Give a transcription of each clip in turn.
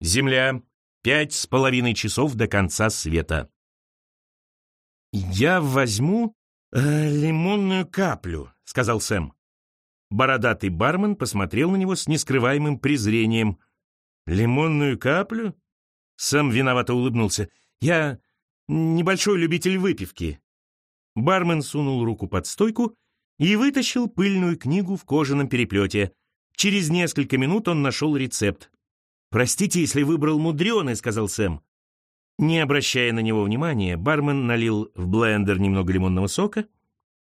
Земля. Пять с половиной часов до конца света. «Я возьму э, лимонную каплю», — сказал Сэм. Бородатый бармен посмотрел на него с нескрываемым презрением. «Лимонную каплю?» Сэм виновато улыбнулся. «Я небольшой любитель выпивки». Бармен сунул руку под стойку и вытащил пыльную книгу в кожаном переплете. Через несколько минут он нашел рецепт. «Простите, если выбрал мудреный», — сказал Сэм. Не обращая на него внимания, бармен налил в блендер немного лимонного сока,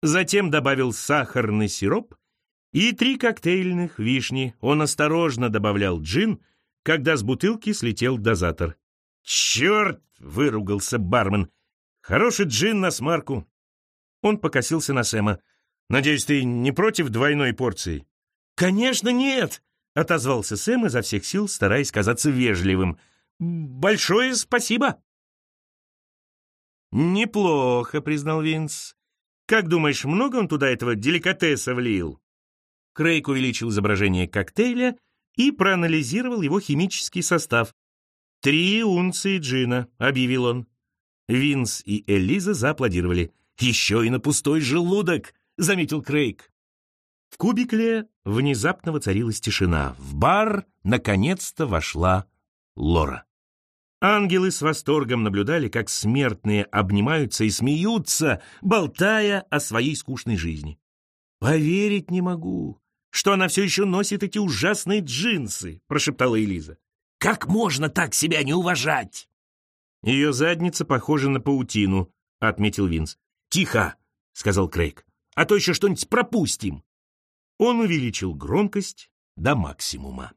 затем добавил сахарный сироп и три коктейльных вишни. Он осторожно добавлял джин, когда с бутылки слетел дозатор. «Черт!» — выругался бармен. «Хороший джин на смарку». Он покосился на Сэма. «Надеюсь, ты не против двойной порции?» «Конечно нет!» — отозвался Сэм изо всех сил, стараясь казаться вежливым. «Большое спасибо!» «Неплохо», — признал Винс. «Как думаешь, много он туда этого деликатеса влил?» Крейг увеличил изображение коктейля и проанализировал его химический состав. «Три унции джина», — объявил он. Винс и Элиза зааплодировали. «Еще и на пустой желудок», — заметил Крейг. В кубикле внезапно воцарилась тишина. В бар наконец-то вошла Лора. Ангелы с восторгом наблюдали, как смертные обнимаются и смеются, болтая о своей скучной жизни. «Поверить не могу, что она все еще носит эти ужасные джинсы», — прошептала Элиза. «Как можно так себя не уважать?» «Ее задница похожа на паутину», — отметил Винс. «Тихо!» — сказал Крейг. «А то еще что-нибудь пропустим!» Он увеличил громкость до максимума.